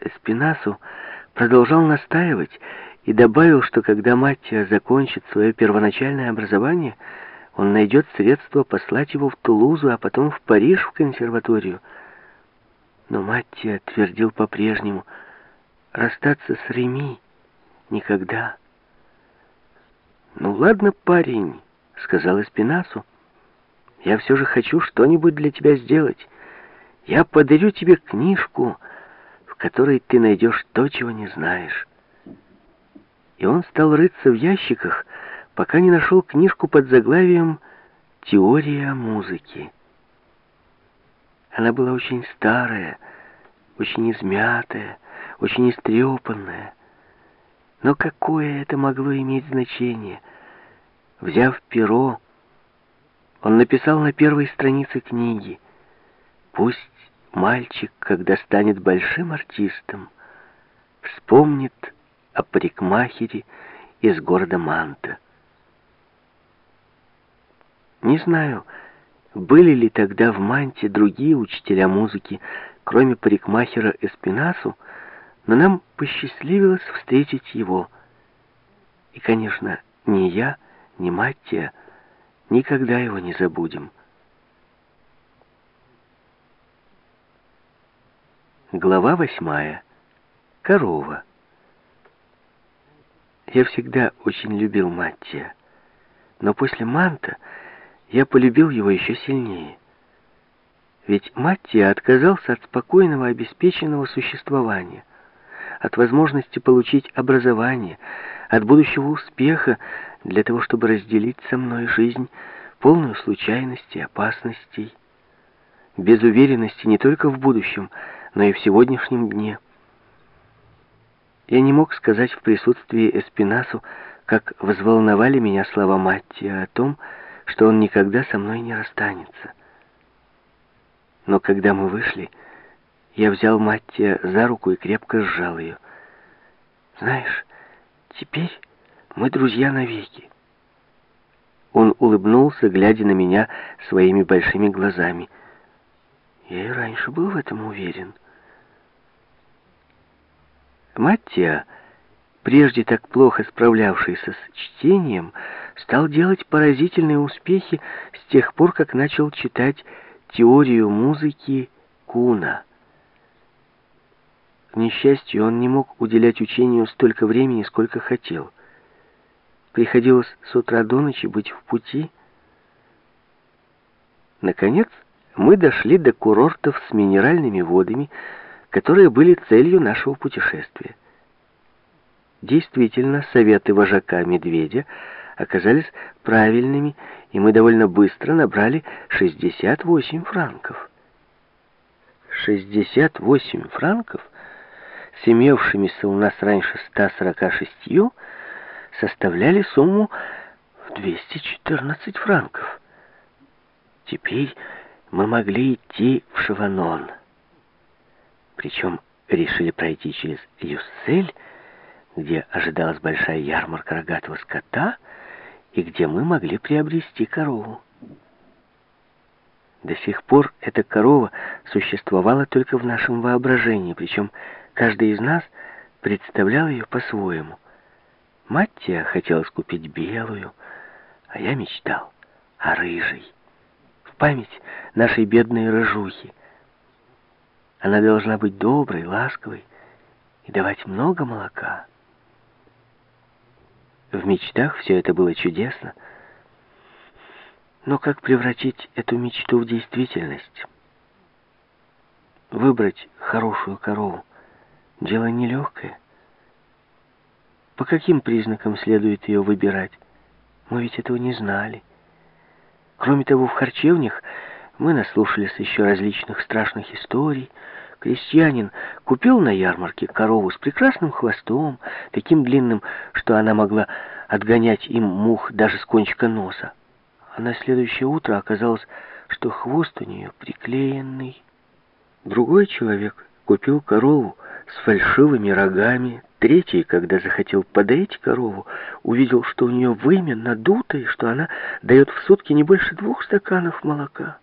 Эспинасу продолжал настаивать и добавил, что когда Маттия закончит свое первоначальное образование, он найдет средства послать его в Тулузу, а потом в Париж в консерваторию. Но Маттия твердил по-прежнему, расстаться с Реми никогда. «Ну ладно, парень», — сказал Эспинасу, — «я все же хочу что-нибудь для тебя сделать. Я подарю тебе книжку, которой ты найдешь то, чего не знаешь». И он стал рыться в ящиках, пока не нашел книжку под заглавием «Теория музыки». Она была очень старая, очень измятая, очень истрепанная. Но какое это могло иметь значение? Взяв перо, он написал на первой странице книги «Пусть мальчик, когда станет большим артистом, вспомнит о парикмахере из города Манта». Не знаю, были ли тогда в Манте другие учителя музыки, кроме парикмахера Эспинасу, но нам посчастливилось встретить его. И, конечно, ни я, ни Маттия никогда его не забудем. Глава восьмая. Корова. Я всегда очень любил Маттия, но после Манта я полюбил его еще сильнее. Ведь Маттия отказался от спокойного, обеспеченного существования, от возможности получить образование, от будущего успеха для того, чтобы разделить со мной жизнь, полную случайностей, опасностей, без уверенности не только в будущем, но и в сегодняшнем дне. Я не мог сказать в присутствии Эспинасу, как взволновали меня слова Маттия о том, что он никогда со мной не расстанется. Но когда мы вышли, я взял Маттия за руку и крепко сжал ее. «Знаешь, теперь мы друзья навеки». Он улыбнулся, глядя на меня своими большими глазами. Я и раньше был в этом уверен. Маттия, прежде так плохо справлявшийся с чтением, стал делать поразительные успехи с тех пор, как начал читать теорию музыки Куна. К несчастью, он не мог уделять учению столько времени, сколько хотел. Приходилось с утра до ночи быть в пути. Наконец, мы дошли до курортов с минеральными водами, которые были целью нашего путешествия. Действительно, советы вожака медведя оказались правильными, и мы довольно быстро набрали 68 франков. 68 франков, с имевшимися у нас раньше 146, составляли сумму в 214 франков. Теперь мы могли идти в Шаванон. Причем решили пройти через Юссель, где ожидалась большая ярмарка рогатого скота, и где мы могли приобрести корову. До сих пор эта корова существовала только в нашем воображении, причем каждый из нас представлял ее по-своему. Маттия хотелось купить белую, а я мечтал о рыжей. В память нашей бедной рыжухи. Она должна быть доброй, ласковой и давать много молока. В мечтах все это было чудесно. Но как превратить эту мечту в действительность? Выбрать хорошую корову — дело нелегкое. По каким признакам следует ее выбирать? Мы ведь этого не знали. Кроме того, в харчевнях мы наслушались еще различных страшных историй, Крестьянин купил на ярмарке корову с прекрасным хвостом, таким длинным, что она могла отгонять им мух даже с кончика носа. А на следующее утро оказалось, что хвост у нее приклеенный. Другой человек купил корову с фальшивыми рогами. Третий, когда захотел подоить корову, увидел, что у нее вымя надуто и что она дает в сутки не больше двух стаканов молока.